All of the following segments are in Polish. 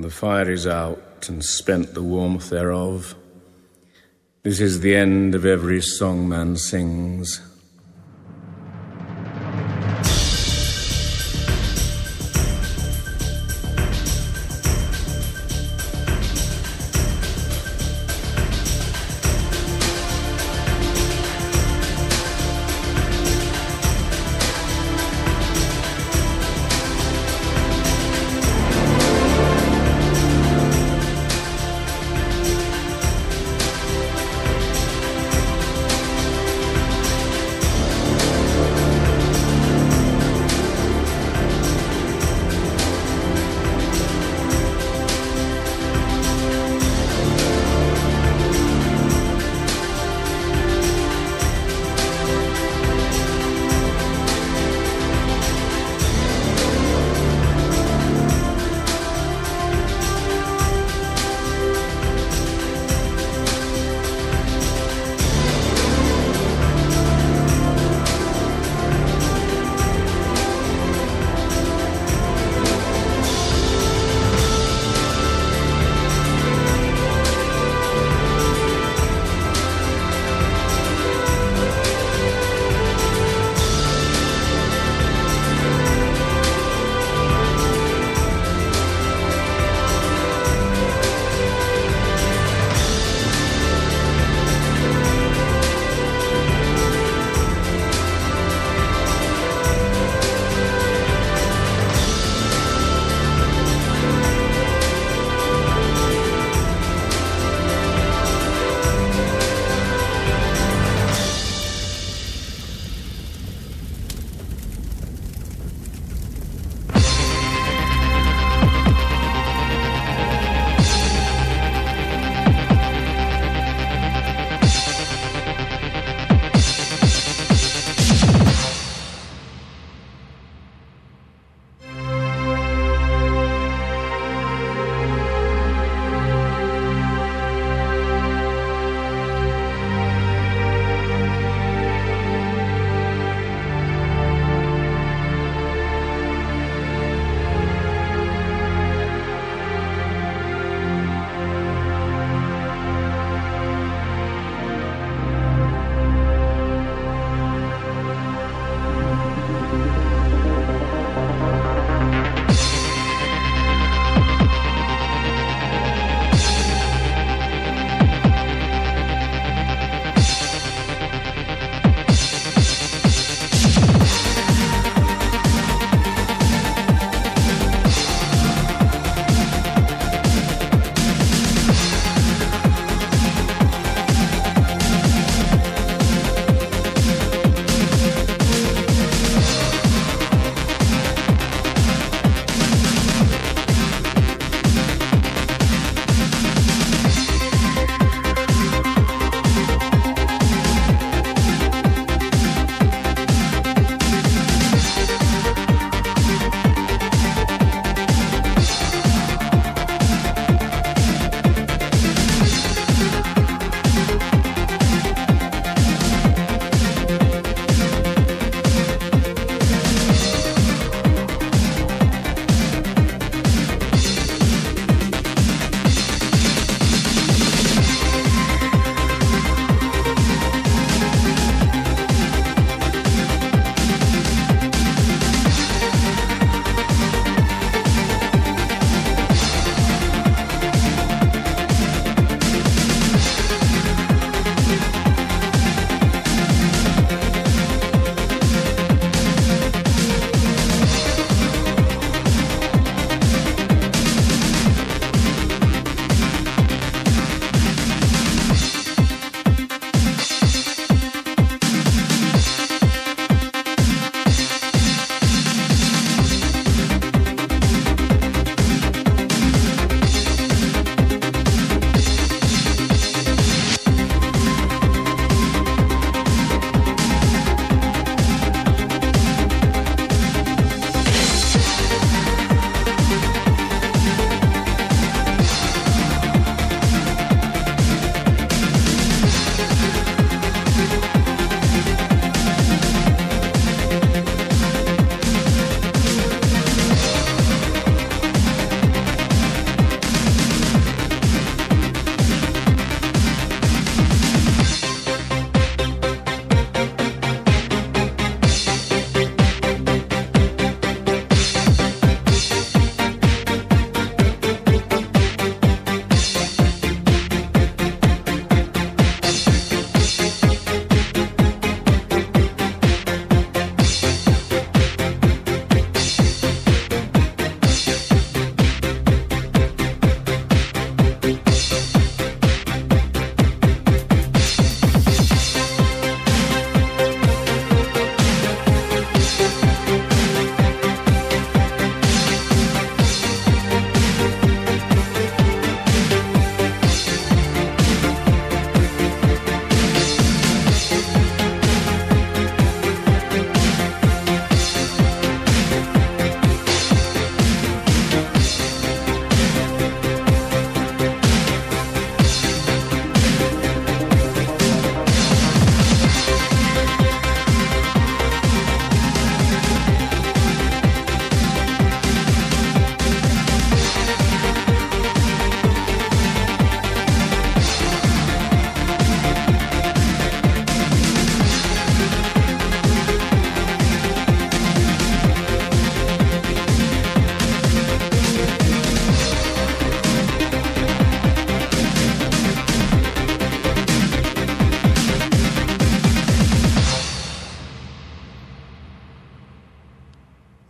The fire is out and spent the warmth thereof. This is the end of every song man sings.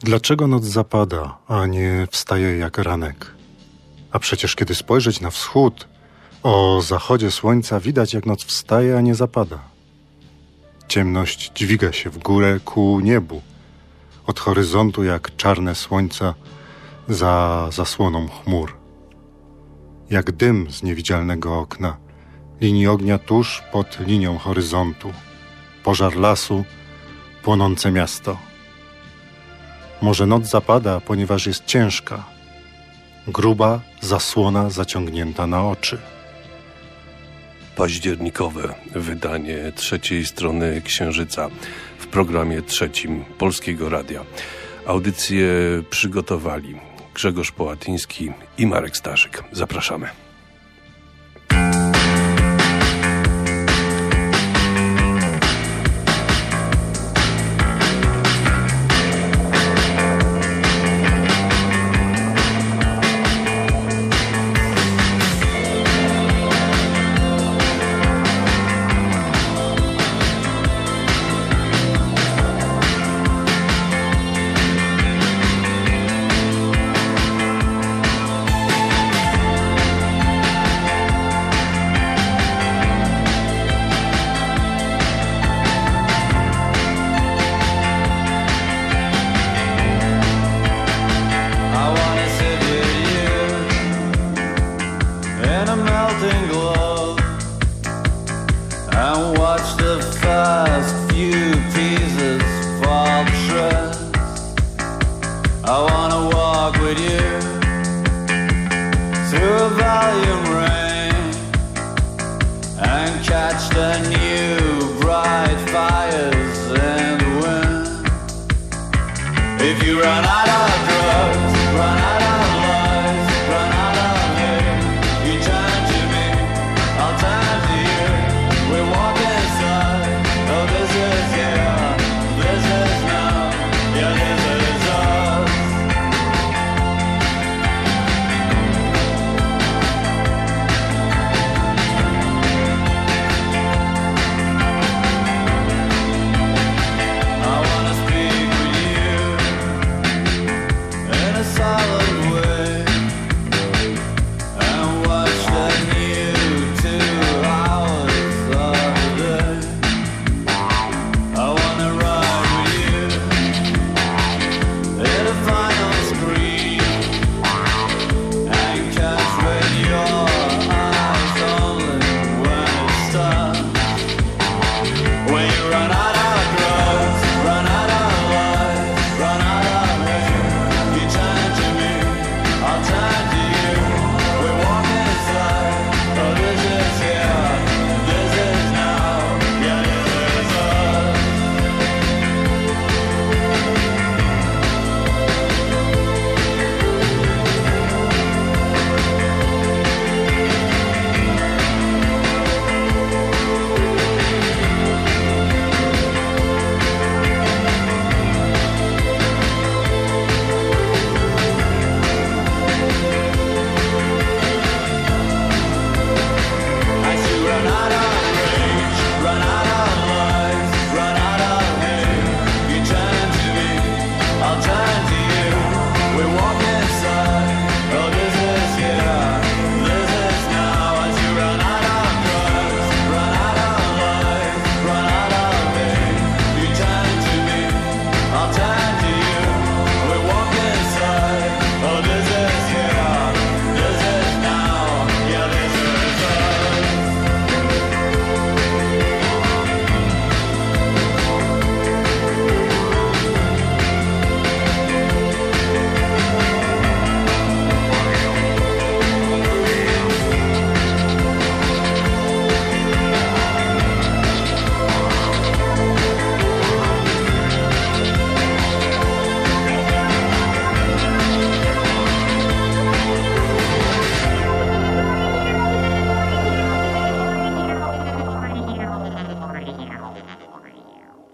Dlaczego noc zapada, a nie wstaje jak ranek? A przecież kiedy spojrzeć na wschód, o zachodzie słońca widać jak noc wstaje, a nie zapada. Ciemność dźwiga się w górę ku niebu, od horyzontu jak czarne słońca za zasłoną chmur. Jak dym z niewidzialnego okna, linii ognia tuż pod linią horyzontu, pożar lasu, płonące miasto – może noc zapada, ponieważ jest ciężka, gruba zasłona zaciągnięta na oczy. Październikowe wydanie trzeciej strony Księżyca w programie trzecim Polskiego Radia. Audycję przygotowali Grzegorz Połatyński i Marek Starzyk. Zapraszamy.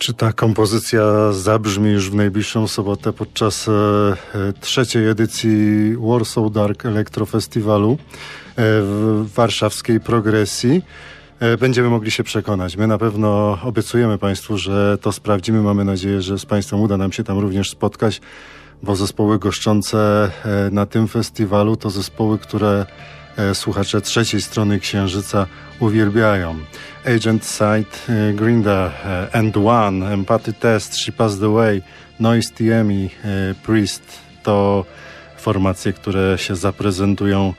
Czy ta kompozycja zabrzmi już w najbliższą sobotę podczas e, trzeciej edycji Warsaw Dark Electro Festiwalu e, w warszawskiej progresji? E, będziemy mogli się przekonać. My na pewno obiecujemy Państwu, że to sprawdzimy. Mamy nadzieję, że z Państwem uda nam się tam również spotkać. bo zespoły goszczące na tym festiwalu to zespoły, które słuchacze trzeciej strony Księżyca uwielbiają. Agent Sight, e, Grinda, And One, Empathy Test, She Passed Away, Noise TMI, Priest to formacje, które się zaprezentują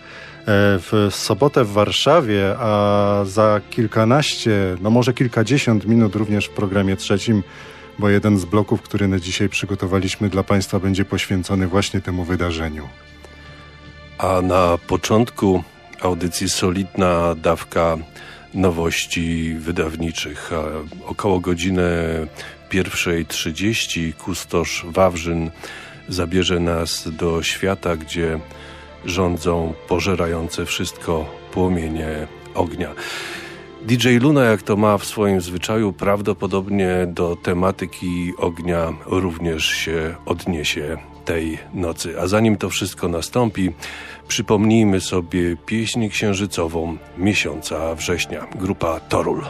w sobotę w Warszawie, a za kilkanaście, no może kilkadziesiąt minut również w programie trzecim bo jeden z bloków, który na dzisiaj przygotowaliśmy dla Państwa, będzie poświęcony właśnie temu wydarzeniu. A na początku audycji solidna dawka nowości wydawniczych. Około godziny 1.30 kustosz Wawrzyn zabierze nas do świata, gdzie rządzą pożerające wszystko płomienie ognia. DJ Luna, jak to ma w swoim zwyczaju, prawdopodobnie do tematyki ognia również się odniesie tej nocy. A zanim to wszystko nastąpi, przypomnijmy sobie pieśń księżycową miesiąca września. Grupa Torul.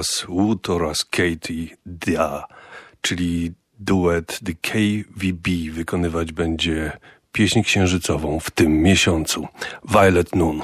Nicholas Wood oraz Katie Da, czyli duet The KVB wykonywać będzie pieśń księżycową w tym miesiącu. Violet Noon.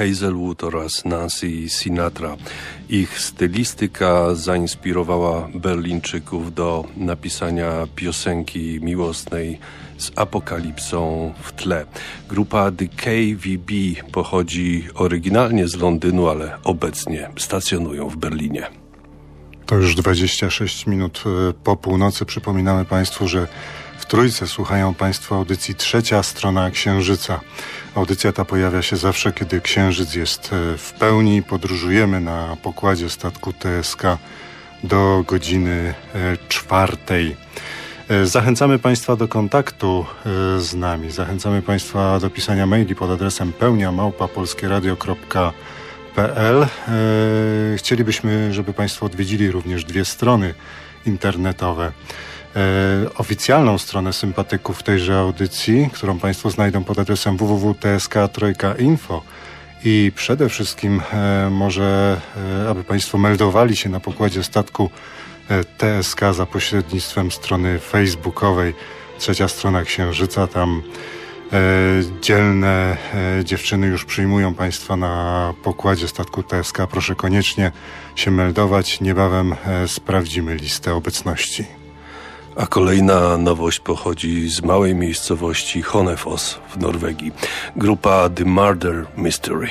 Hazelwood oraz Nancy Sinatra. Ich stylistyka zainspirowała Berlińczyków do napisania piosenki miłosnej z apokalipsą w tle. Grupa The KVB pochodzi oryginalnie z Londynu, ale obecnie stacjonują w Berlinie. To już 26 minut e, po północy. Przypominamy Państwu, że w Trójce słuchają Państwo audycji Trzecia Strona Księżyca. Audycja ta pojawia się zawsze, kiedy Księżyc jest e, w pełni. Podróżujemy na pokładzie statku TSK do godziny e, czwartej. Zachęcamy Państwa do kontaktu z nami. Zachęcamy Państwa do pisania maili pod adresem pełniamałpa.polskieradio.pl PL. E, chcielibyśmy, żeby Państwo odwiedzili również dwie strony internetowe. E, oficjalną stronę sympatyków tejże audycji, którą Państwo znajdą pod adresem www.tsk.info i przede wszystkim e, może, aby Państwo meldowali się na pokładzie statku TSK za pośrednictwem strony facebookowej Trzecia Strona Księżyca. Tam E, dzielne e, dziewczyny już przyjmują Państwa na pokładzie statku TSK. Proszę koniecznie się meldować. Niebawem e, sprawdzimy listę obecności. A kolejna nowość pochodzi z małej miejscowości Honefos w Norwegii. Grupa The Murder Mystery.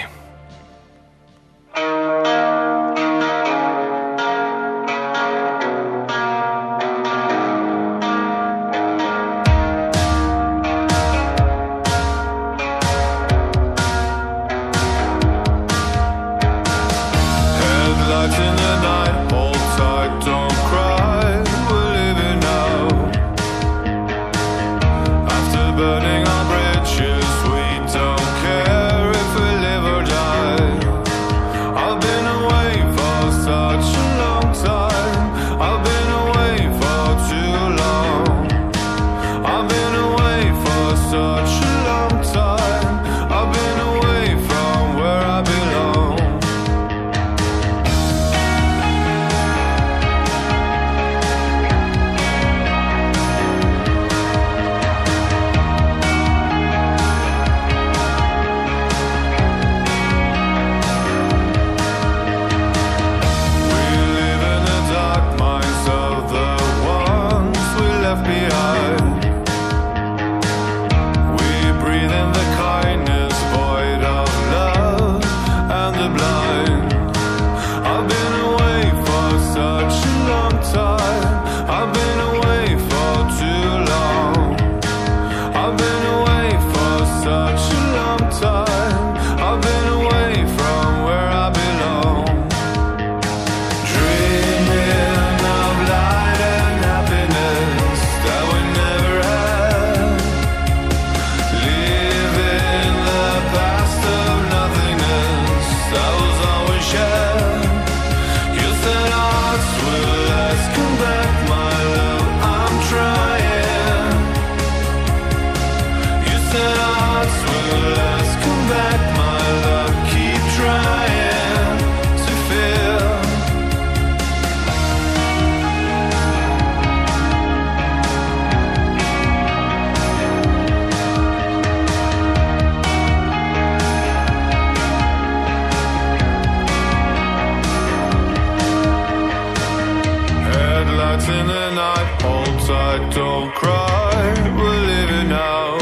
in the night. Hold tight, don't cry. We're living now.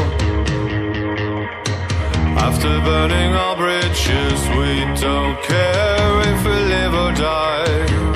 After burning our bridges, we don't care if we live or die.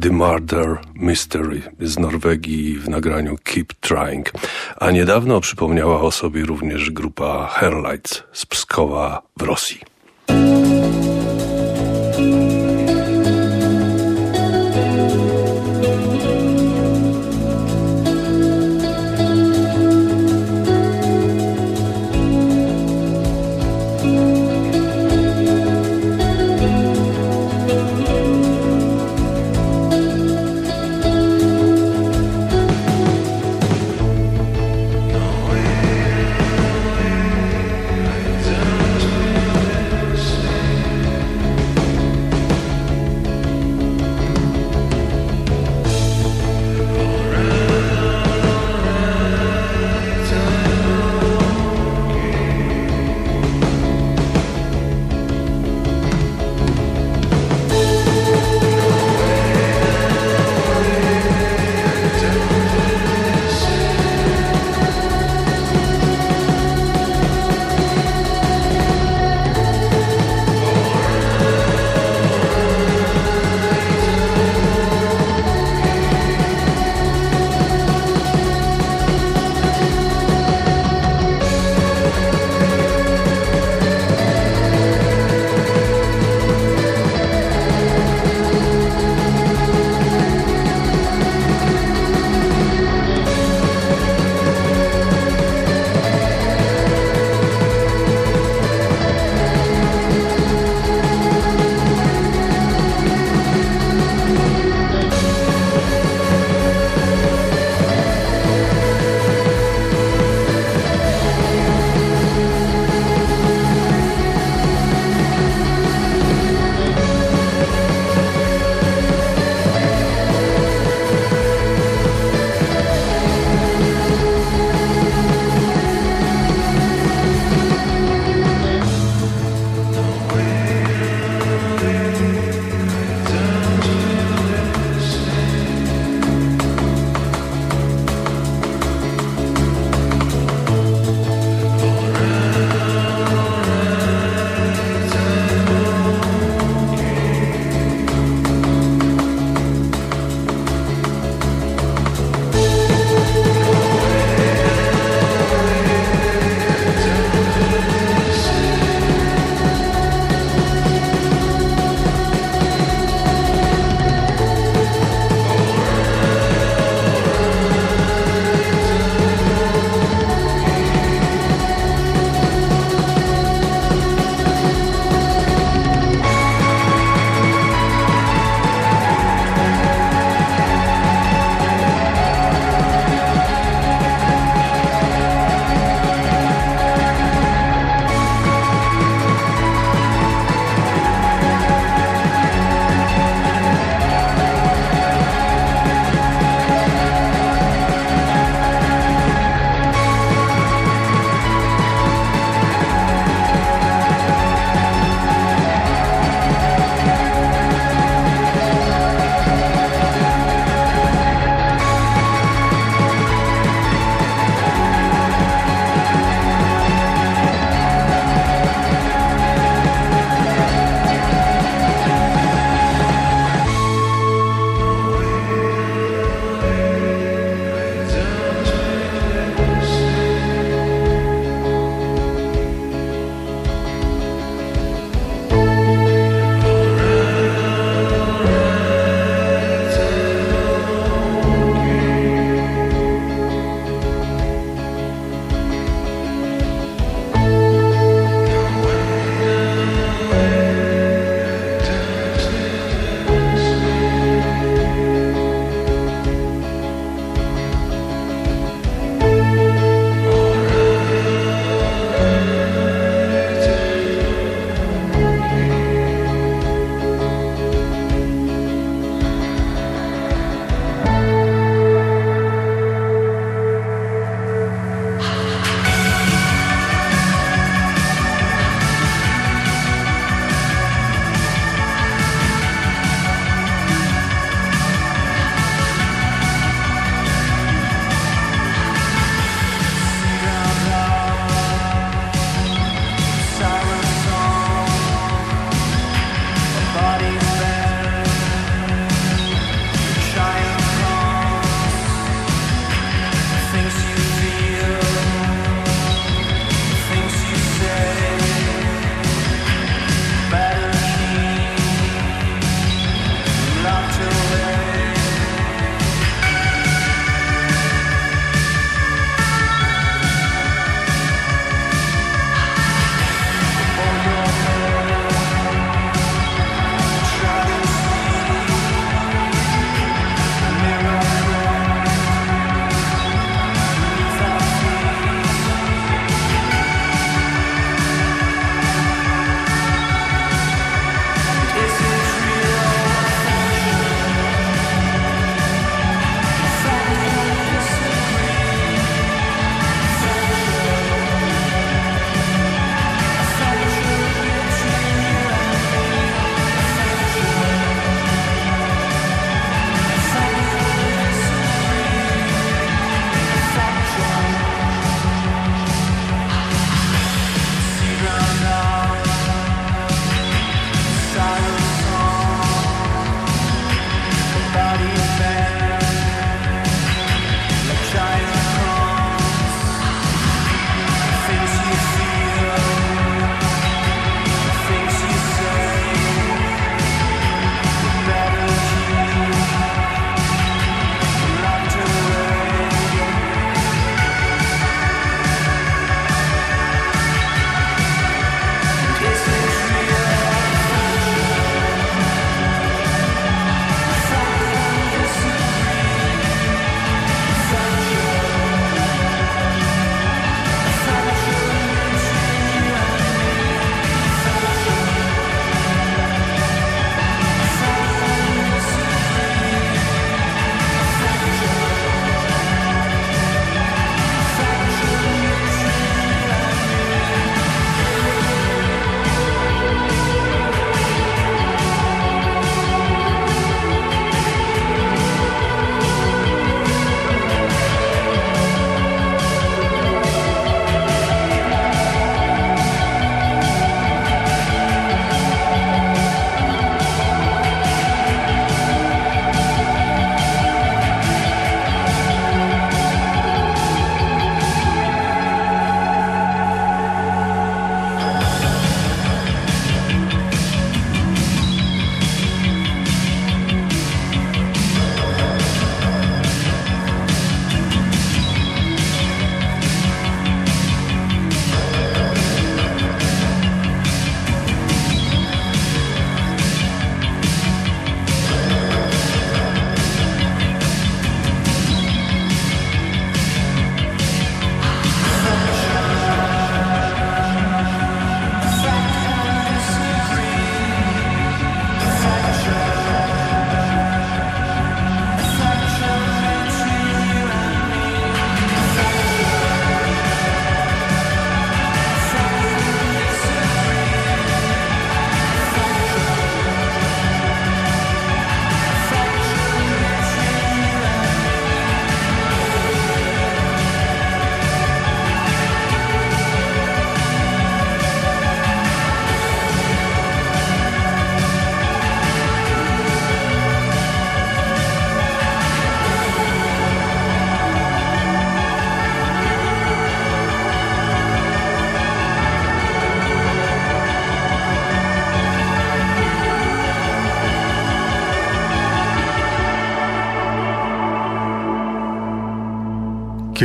The Murder Mystery z Norwegii w nagraniu Keep Trying. A niedawno przypomniała o sobie również grupa Hairlights z Pskowa w Rosji.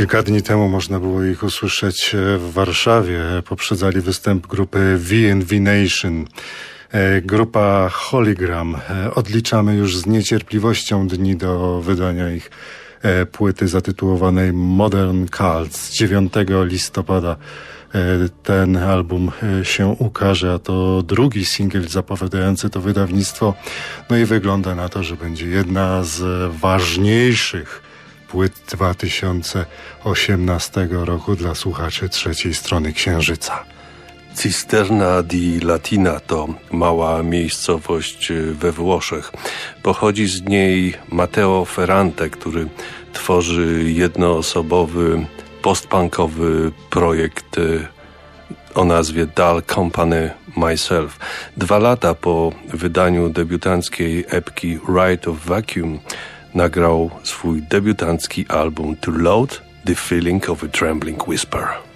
Kilka dni temu można było ich usłyszeć e, w Warszawie. Poprzedzali występ grupy V&V Nation. E, grupa Hologram. E, odliczamy już z niecierpliwością dni do wydania ich płyty zatytułowanej Modern Cults 9 listopada ten album się ukaże, a to drugi singiel zapowiadający to wydawnictwo. No i wygląda na to, że będzie jedna z ważniejszych płyt 2018 roku dla słuchaczy trzeciej strony Księżyca. Cisterna di Latina to mała miejscowość we Włoszech. Pochodzi z niej Matteo Ferrante, który tworzy jednoosobowy postpunkowy projekt e, o nazwie Dull Company Myself. Dwa lata po wydaniu debiutanckiej epki Rite of Vacuum nagrał swój debiutancki album To Load the Feeling of a Trembling Whisper.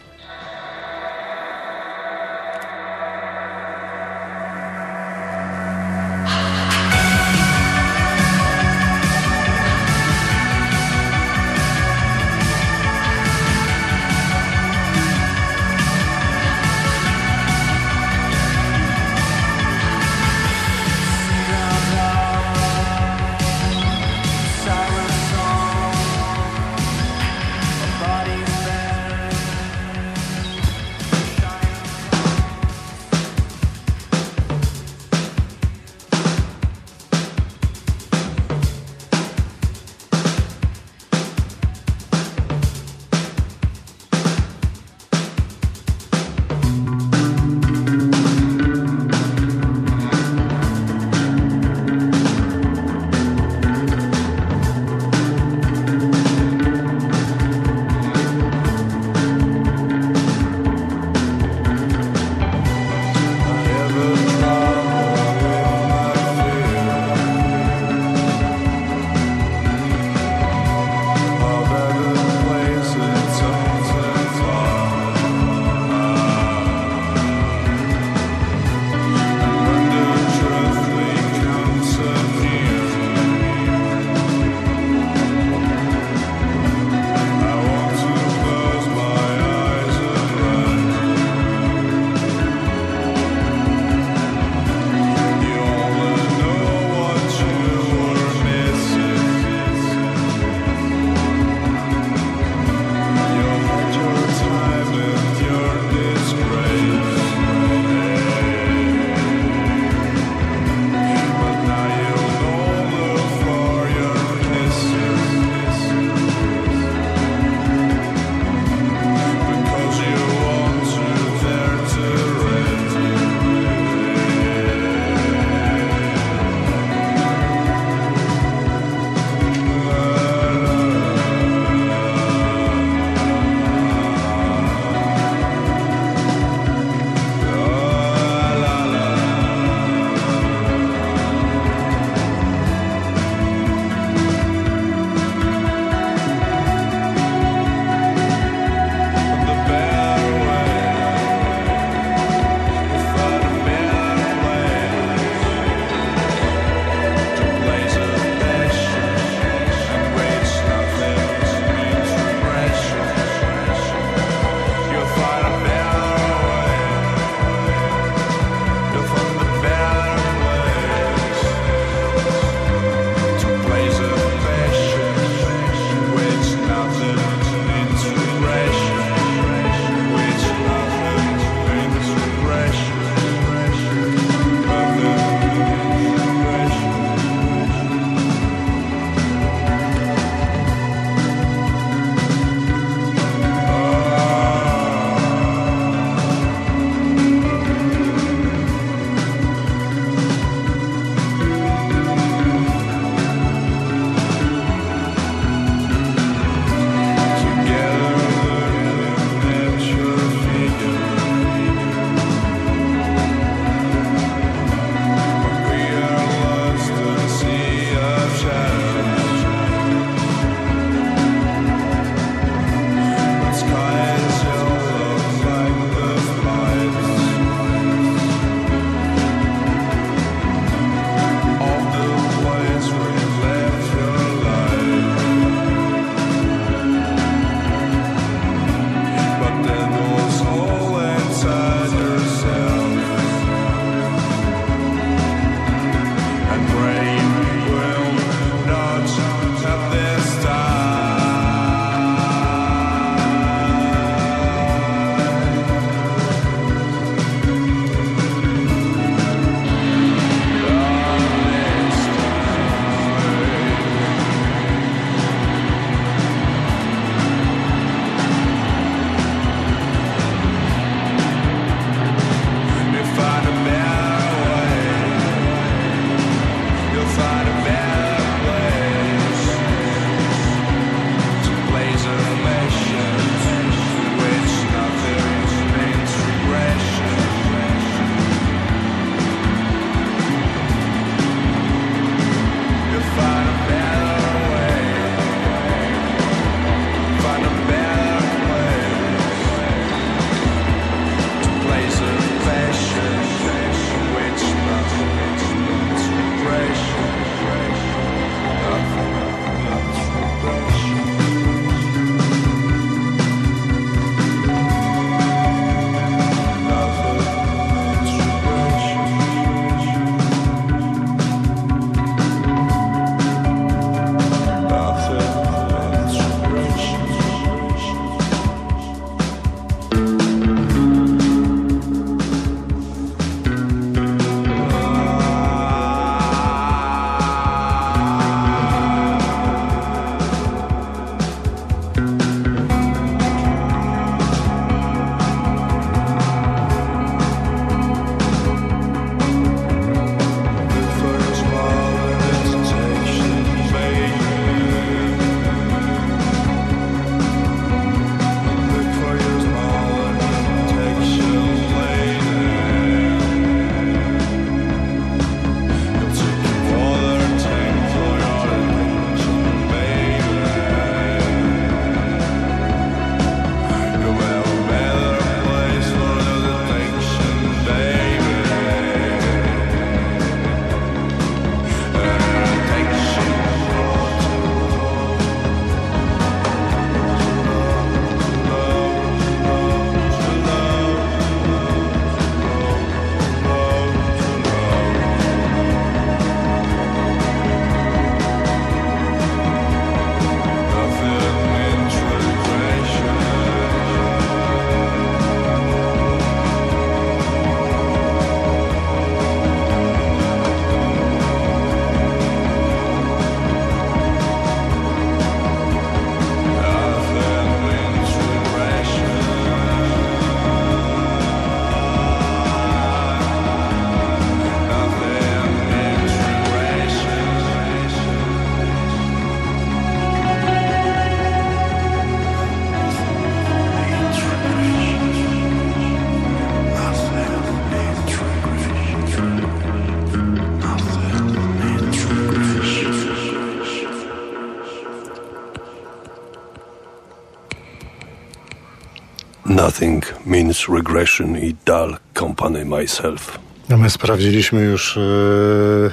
Nothing Means Regression i Dull Company Myself. No my sprawdziliśmy już e, e,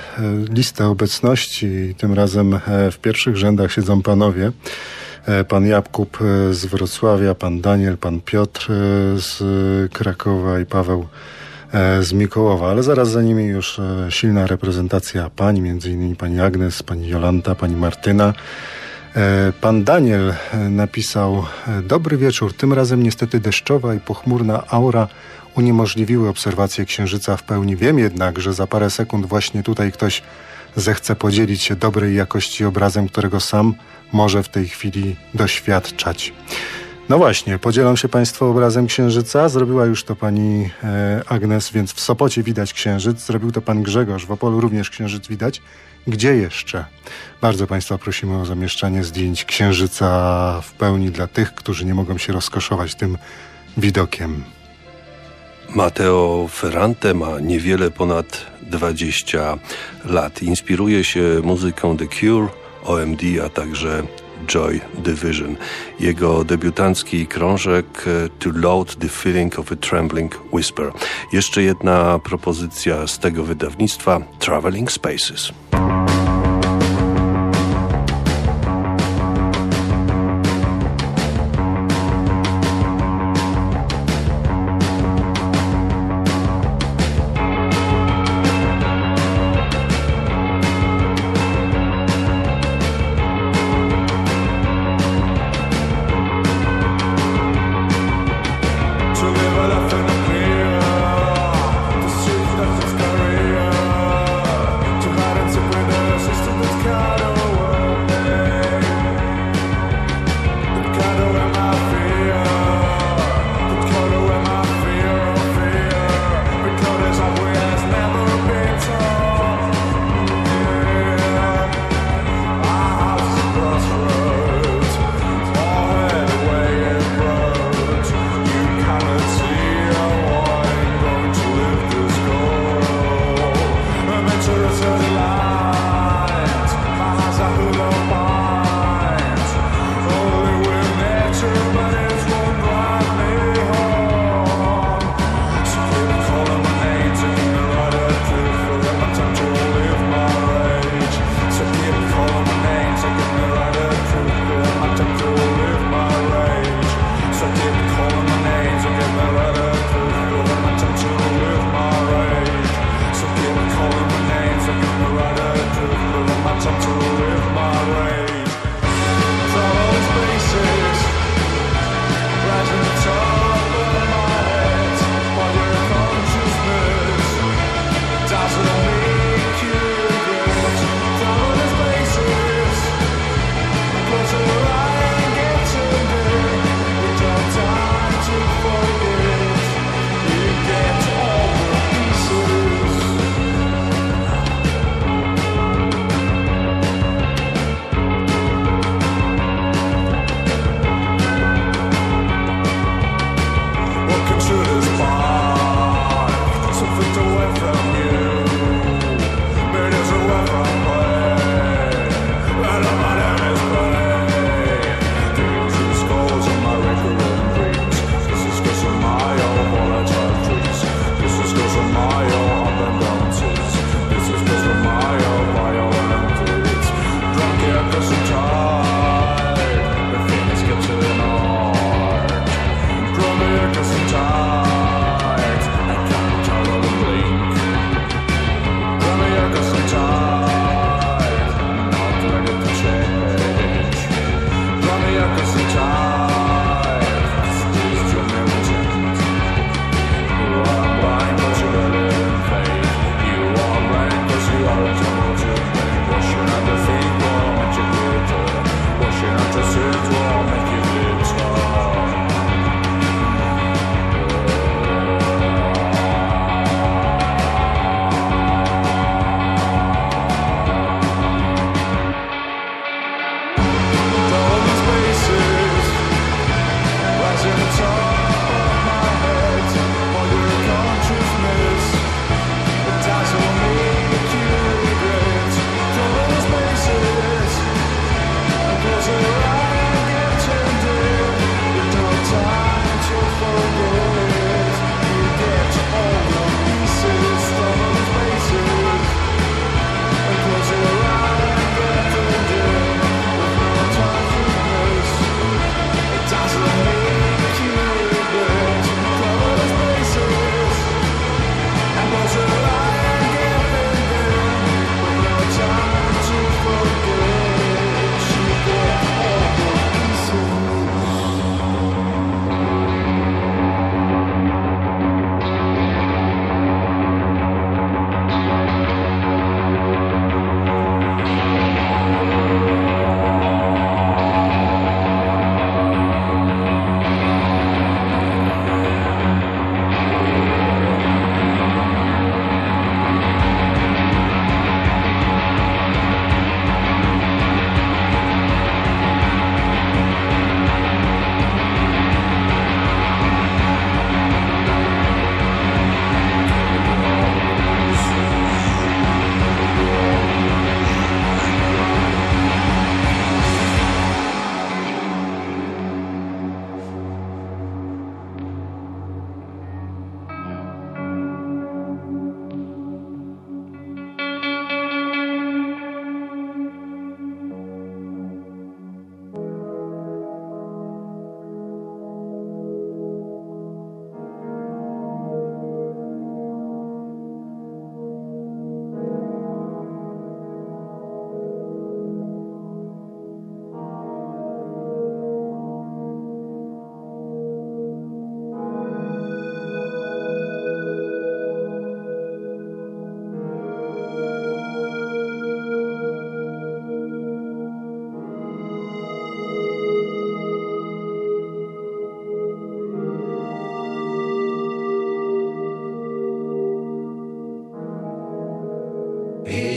listę obecności. Tym razem e, w pierwszych rzędach siedzą panowie. Pan Jakub z Wrocławia, pan Daniel, pan Piotr z Krakowa i Paweł z Mikołowa, ale zaraz za nimi już silna reprezentacja pań, między innymi pani Agnes, pani Jolanta, pani Martyna. Pan Daniel napisał: Dobry wieczór. Tym razem niestety deszczowa i pochmurna aura uniemożliwiły obserwację księżyca w pełni. Wiem jednak, że za parę sekund właśnie tutaj ktoś zechce podzielić się dobrej jakości obrazem, którego sam może w tej chwili doświadczać. No właśnie, podzielą się Państwo obrazem księżyca. Zrobiła już to pani e, Agnes, więc w Sopocie widać księżyc. Zrobił to pan Grzegorz. W Opolu również księżyc widać. Gdzie jeszcze? Bardzo Państwa prosimy o zamieszczanie zdjęć księżyca w pełni dla tych, którzy nie mogą się rozkoszować tym widokiem. Mateo Ferrante ma niewiele ponad 20 lat. Inspiruje się muzyką The Cure, OMD, a także Joy Division. Jego debiutancki krążek e, To Load the Feeling of a Trembling Whisper. Jeszcze jedna propozycja z tego wydawnictwa Traveling Spaces.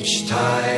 Each time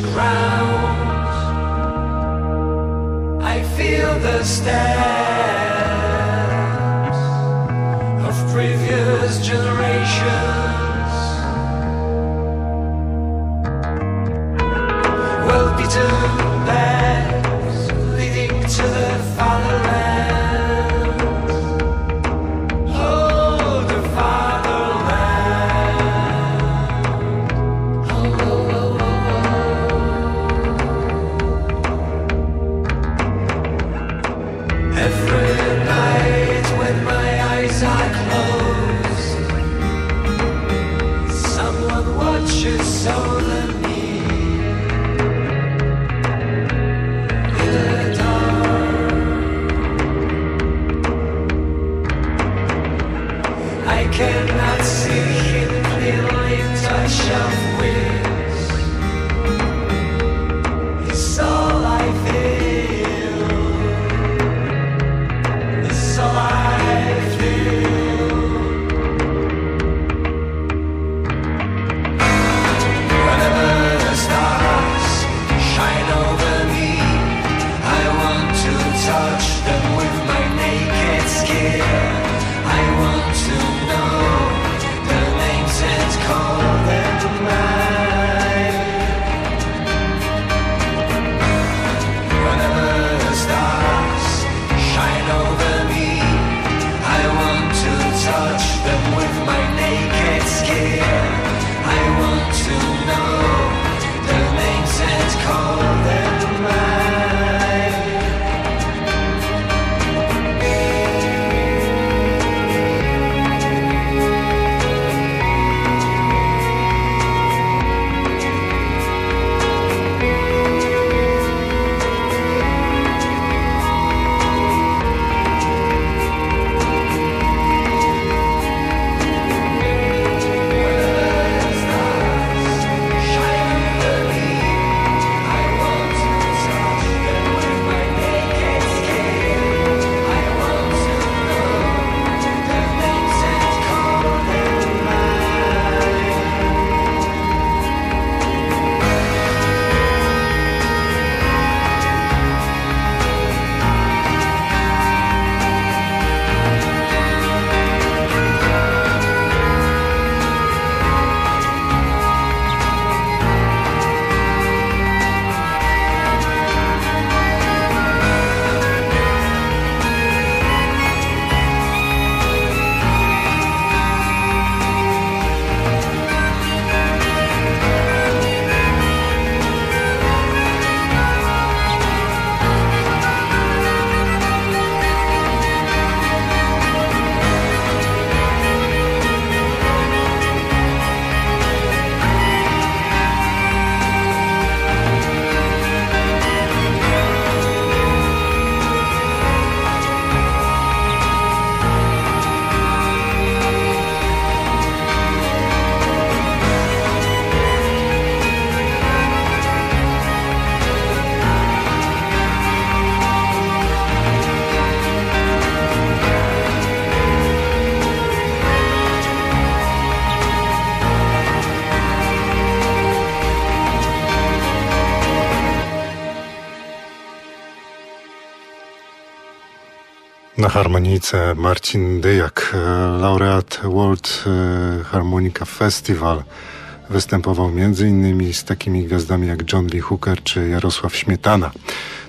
ground. I feel the steps Na harmonijce Marcin Dyjak, e, laureat World e, Harmonica Festival. Występował m.in. z takimi gwiazdami jak John Lee Hooker czy Jarosław Śmietana.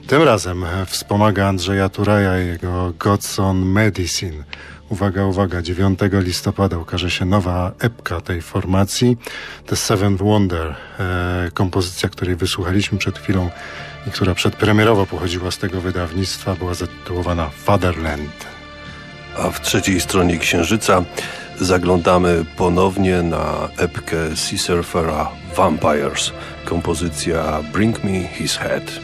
Tym razem e, wspomaga Andrzeja Turaja i jego Godson Medicine. Uwaga, uwaga, 9 listopada ukaże się nowa epka tej formacji, The Seventh Wonder, kompozycja, której wysłuchaliśmy przed chwilą i która przedpremierowo pochodziła z tego wydawnictwa, była zatytułowana Fatherland. A w trzeciej stronie Księżyca zaglądamy ponownie na epkę Sea Surfera Vampires, kompozycja Bring Me His Head.